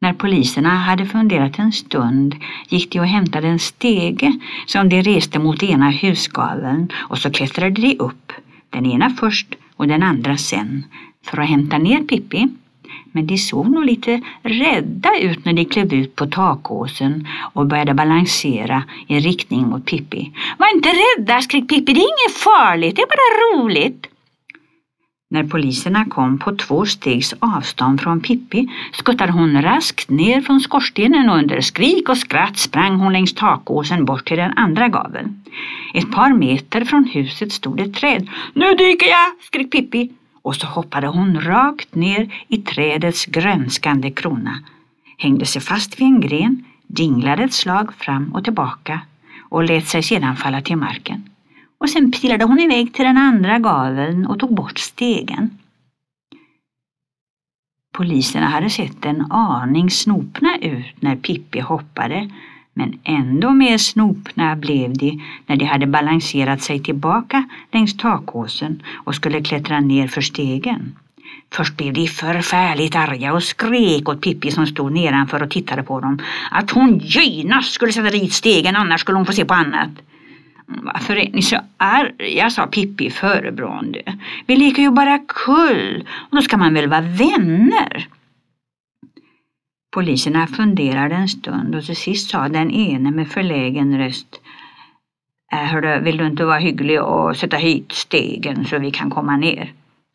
När poliserna hade funderat en stund gick de och hämtade en stege som de reste mot ena husgaveln och så klättrade de upp, den ena först och den andra sen, för att hämta ner Pippi. Men de såg nog lite rädda ut när de klev ut på takåsen och började balansera i riktning mot Pippi. Var inte rädda, skrek Pippi, det är inget farligt, det är bara roligt. När poliserna kom på två stegs avstånd från Pippi skuttade hon raskt ner från skorstenen och under skrik och skratt sprang hon längs takåsen bort till den andra gaveln. Ett par meter från huset stod ett träd. Nu dyker jag! skrek Pippi och så hoppade hon rakt ner i trädets grönskande krona, hängde sig fast vid en gren, dinglade ett slag fram och tillbaka och lät sig sedan falla till marken och sen pilade hon iväg till den andra gaveln och tog bort stegen. Poliserna hade sett en aning snopna ut när Pippi hoppade men ändå mer snopna blev de när de hade balanserat sig tillbaka längs takåsen och skulle klättra ner för stegen. Först blev de förfärligt arga och skrek åt Pippi som stod nedanför och tittade på dem att hon genast skulle sätta dit stegen annars skulle hon få se på annat. Varför är ni så arga, sa Pippi förebrående. Vi leker ju bara kull och då ska man väl vara vänner. Poliserna funderade en stund och till sist sa den ene med förlägen röst äh, Hörru, vill du inte vara hygglig och sätta hit stegen så vi kan komma ner?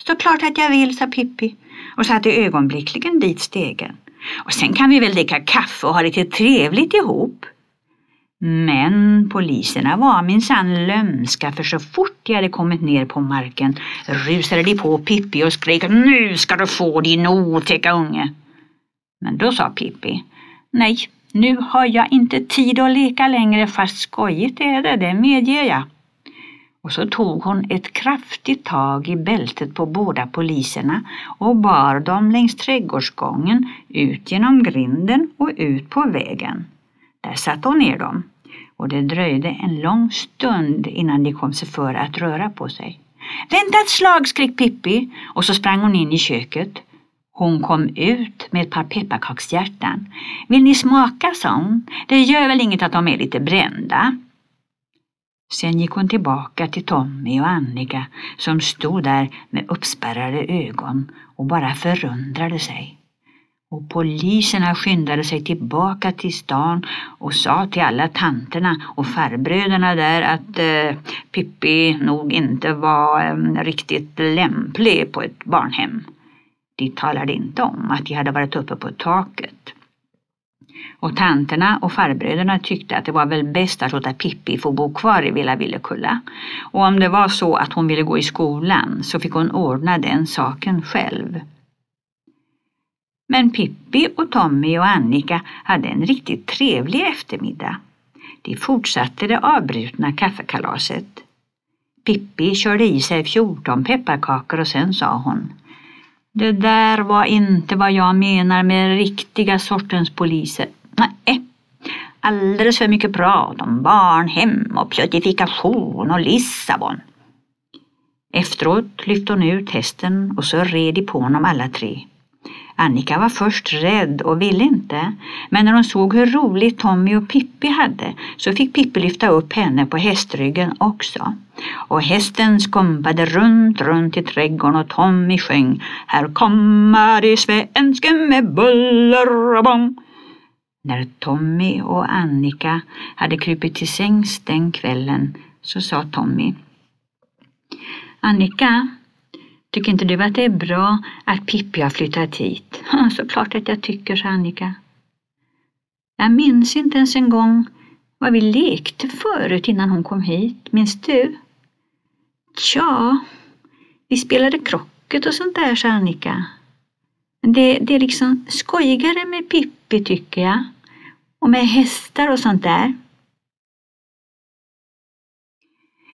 Såklart att jag vill, sa Pippi och satte ögonblickligen dit stegen. Och sen kan vi väl dricka kaffe och ha lite trevligt ihop. Men poliserna var minsann lömska för så fort de hade kommit ner på marken rusade de på Pippi och skrek Nu ska du få din otäcka unge. Men då sa Pippi Nej, nu har jag inte tid att leka längre fast skojigt är det, det medger jag. Och så tog hon ett kraftigt tag i bältet på båda poliserna och bar dem längs trädgårdsgången ut genom grinden och ut på vägen. Där satte hon ner dem och det dröjde en lång stund innan de kom sig för att röra på sig. Vänta ett slag, skrek Pippi och så sprang hon in i köket. Hon kom ut med ett par pepparkakshjärtan. Vill ni smaka, sa hon. Det gör väl inget att de är lite brända. Sen gick hon tillbaka till Tommy och Annika som stod där med uppspärrade ögon och bara förundrade sig. Och poliserna skyndade sig tillbaka till stan och sa till alla tanterna och farbröderna där att eh, Pippi nog inte var eh, riktigt lämplig på ett barnhem. De talade inte om att de hade varit uppe på taket. Och tanterna och farbröderna tyckte att det var väl bäst att låta Pippi få bo kvar i Villa Villekulla. Och om det var så att hon ville gå i skolan så fick hon ordna den saken själv. Men Pippi och Tommy och Annika hade en riktigt trevlig eftermiddag. De fortsatte det avbrutna kaffekalaset. Pippi körde i sig 14 pepparkakor och sen sa hon Det där var inte vad jag menar med riktiga sortens poliser. Nej, alldeles för mycket prat om barnhem och plötifikation och Lissabon. Efteråt lyfte hon ut hästen och så red de på honom alla tre. Annika var först rädd och ville inte, men när hon såg hur roligt Tommy och Pippi hade så fick Pippi lyfta upp henne på hästryggen också. Och hästen skumpade runt, runt i trädgården och Tommy sjöng Här kommer de svensken med buller och bång. När Tommy och Annika hade krupit till sängs den kvällen så sa Tommy Annika, Tycker inte du att det är bra att Pippi har flyttat hit? Såklart att jag tycker, sa Annika. Jag minns inte ens en gång vad vi lekte förut innan hon kom hit. Minns du? Tja, vi spelade krocket och sånt där, sa Annika. Det, det är liksom skojigare med Pippi tycker jag. Och med hästar och sånt där.